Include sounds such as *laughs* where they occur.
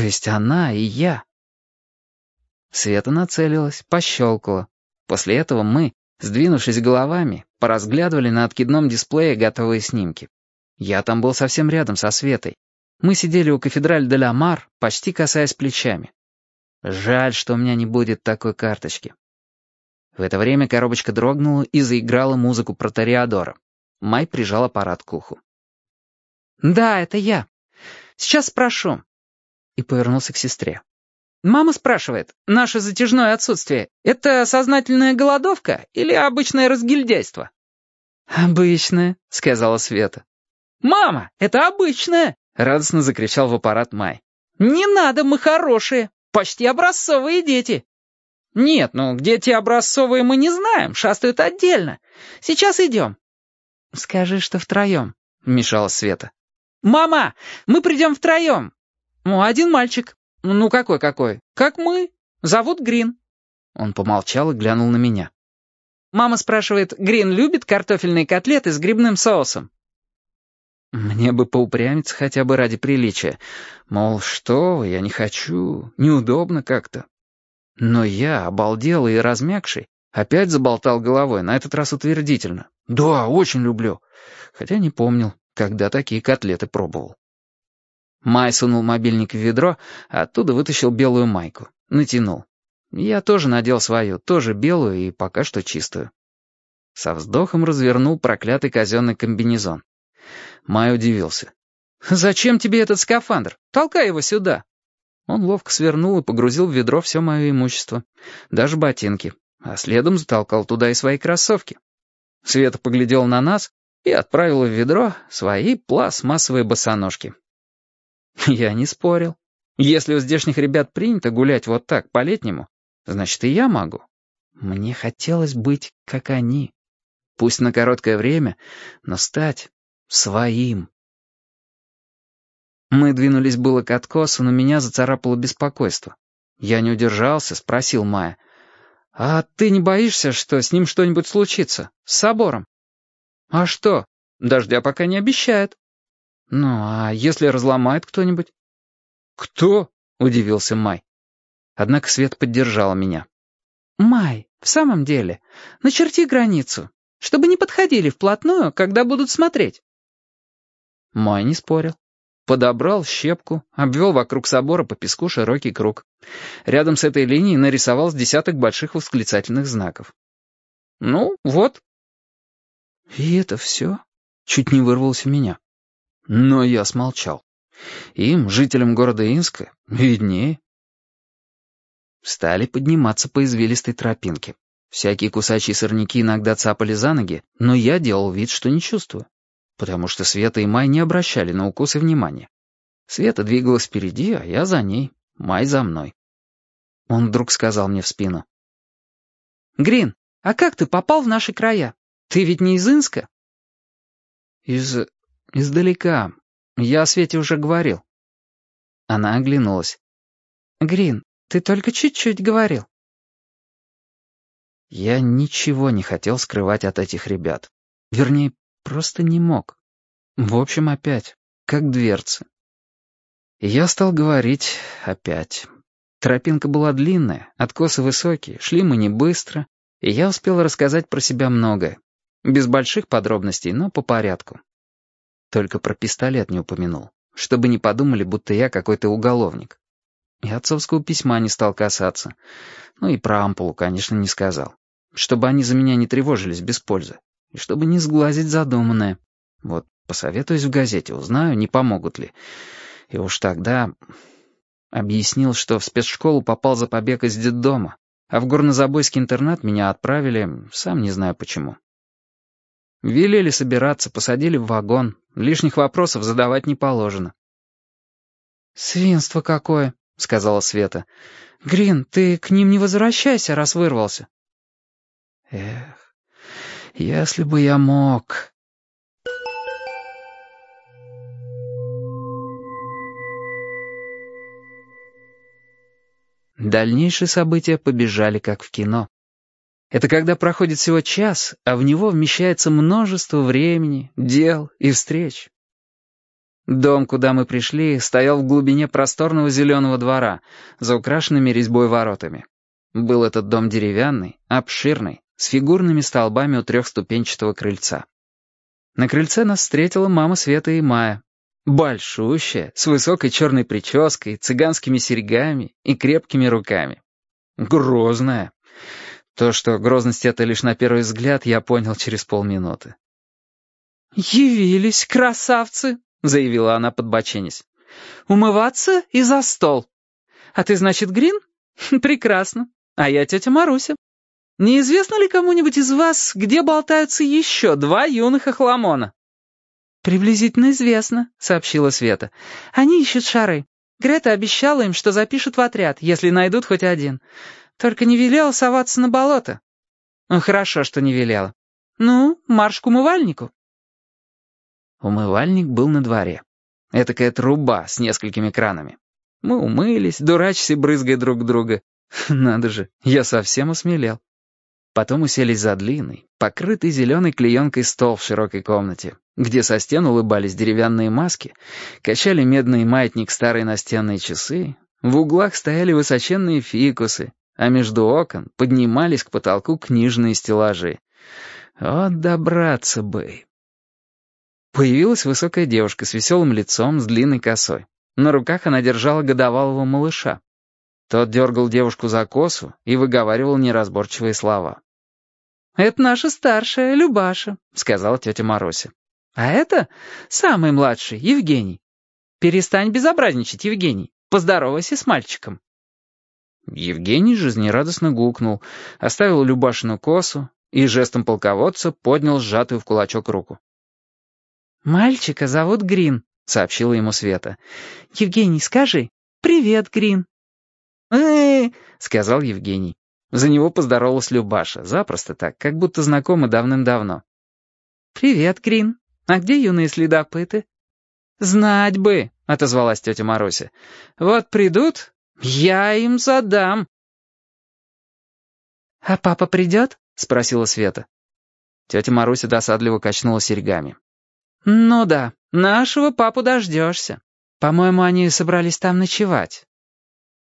То есть она и я. Света нацелилась, пощелкала. После этого мы, сдвинувшись головами, поразглядывали на откидном дисплее готовые снимки. Я там был совсем рядом со Светой. Мы сидели у кафедраль де ла Мар, почти касаясь плечами. Жаль, что у меня не будет такой карточки. В это время коробочка дрогнула и заиграла музыку про Тореадора. Май прижал аппарат к уху. «Да, это я. Сейчас спрошу». И повернулся к сестре. «Мама спрашивает, наше затяжное отсутствие — это сознательная голодовка или обычное разгильдяйство?» «Обычное», — сказала Света. «Мама, это обычное!» — радостно закричал в аппарат Май. «Не надо, мы хорошие, почти образцовые дети». «Нет, ну где те образцовые мы не знаем, шастают отдельно. Сейчас идем». «Скажи, что втроем», — вмешалась Света. «Мама, мы придем втроем. Ну, один мальчик. Ну, какой-какой? Как мы. Зовут Грин». Он помолчал и глянул на меня. Мама спрашивает, Грин любит картофельные котлеты с грибным соусом? Мне бы поупрямиться хотя бы ради приличия. Мол, что я не хочу, неудобно как-то. Но я, обалделый и размягший, опять заболтал головой, на этот раз утвердительно. «Да, очень люблю». Хотя не помнил, когда такие котлеты пробовал. Май сунул мобильник в ведро, а оттуда вытащил белую майку. Натянул. Я тоже надел свою, тоже белую и пока что чистую. Со вздохом развернул проклятый казенный комбинезон. Май удивился. «Зачем тебе этот скафандр? Толкай его сюда!» Он ловко свернул и погрузил в ведро все мое имущество, даже ботинки, а следом затолкал туда и свои кроссовки. Света поглядел на нас и отправила в ведро свои пластмассовые босоножки. *laughs* Я не спорил. Если у здешних ребят принято гулять вот так, по-летнему, значит, и я могу. Мне хотелось быть, как они. Пусть на короткое время, но стать своим. Мы двинулись было к откосу, но меня зацарапало беспокойство. Я не удержался, спросил Майя. «А ты не боишься, что с ним что-нибудь случится? С собором?» «А что? Дождя пока не обещает». «Ну, а если разломает кто-нибудь?» «Кто?» — удивился Май. Однако Свет поддержала меня. «Май, в самом деле, начерти границу, чтобы не подходили вплотную, когда будут смотреть». Май не спорил. Подобрал щепку, обвел вокруг собора по песку широкий круг. Рядом с этой линией нарисовал с десяток больших восклицательных знаков. «Ну, вот». «И это все?» — чуть не вырвалось у меня. Но я смолчал. Им, жителям города Инска, виднее. Стали подниматься по извилистой тропинке. Всякие кусачие сорняки иногда цапали за ноги, но я делал вид, что не чувствую потому что Света и Май не обращали на укусы внимания. Света двигалась впереди, а я за ней, Май за мной. Он вдруг сказал мне в спину. «Грин, а как ты попал в наши края? Ты ведь не из Инска?» «Из... издалека. Я о Свете уже говорил». Она оглянулась. «Грин, ты только чуть-чуть говорил». Я ничего не хотел скрывать от этих ребят. Вернее, Просто не мог. В общем, опять, как дверцы. Я стал говорить опять. Тропинка была длинная, откосы высокие, шли мы не быстро, и я успел рассказать про себя многое. Без больших подробностей, но по порядку. Только про пистолет не упомянул, чтобы не подумали, будто я какой-то уголовник. И отцовского письма не стал касаться. Ну и про ампулу, конечно, не сказал. Чтобы они за меня не тревожились без пользы и чтобы не сглазить задуманное. Вот, посоветуюсь в газете, узнаю, не помогут ли. И уж тогда объяснил, что в спецшколу попал за побег из детдома, а в горнозабойский интернат меня отправили, сам не знаю почему. Велели собираться, посадили в вагон, лишних вопросов задавать не положено. «Свинство какое», — сказала Света. «Грин, ты к ним не возвращайся, раз вырвался». Эх, если бы я мог... Дальнейшие события побежали как в кино. Это когда проходит всего час, а в него вмещается множество времени, дел и встреч. Дом, куда мы пришли, стоял в глубине просторного зеленого двора, за украшенными резьбой воротами. Был этот дом деревянный, обширный, с фигурными столбами у трехступенчатого крыльца. На крыльце нас встретила мама Света и Майя. Большущая, с высокой черной прической, цыганскими серьгами и крепкими руками. Грозная. То, что грозность это лишь на первый взгляд, я понял через полминуты. «Явились, красавцы!» — заявила она, подбоченясь. «Умываться и за стол. А ты, значит, Грин? *laughs* Прекрасно. А я тетя Маруся. Неизвестно ли кому-нибудь из вас, где болтаются еще два юных охламона?» «Приблизительно известно», — сообщила Света. «Они ищут шары. Грета обещала им, что запишут в отряд, если найдут хоть один. Только не велела соваться на болото». «Ну, хорошо, что не велела. Ну, марш к умывальнику». Умывальник был на дворе. Этакая труба с несколькими кранами. Мы умылись, дурачься, брызгая друг друга. *laughs* Надо же, я совсем осмелел. Потом уселись за длинный, покрытый зеленой клеенкой стол в широкой комнате, где со стен улыбались деревянные маски, качали медный маятник старые настенные часы, в углах стояли высоченные фикусы, а между окон поднимались к потолку книжные стеллажи. Вот добраться бы. Появилась высокая девушка с веселым лицом, с длинной косой. На руках она держала годовалого малыша. Тот дергал девушку за косу и выговаривал неразборчивые слова. «Это наша старшая, Любаша», — сказала тетя Маруся. «А это самый младший, Евгений. Перестань безобразничать, Евгений. Поздоровайся с мальчиком». Евгений жизнерадостно гукнул, оставил Любашину косу и жестом полководца поднял сжатую в кулачок руку. «Мальчика зовут Грин», — сообщила ему Света. «Евгений, скажи, привет, Грин». «Э-э-э», сказал Евгений. За него поздоровалась Любаша, запросто так, как будто знакомы давным-давно. «Привет, Грин. А где юные следопыты?» «Знать бы», — отозвалась тетя Маруся. «Вот придут, я им задам». «А папа придет?» — спросила Света. Тетя Маруся досадливо качнула серьгами. «Ну да, нашего папу дождешься. По-моему, они собрались там ночевать.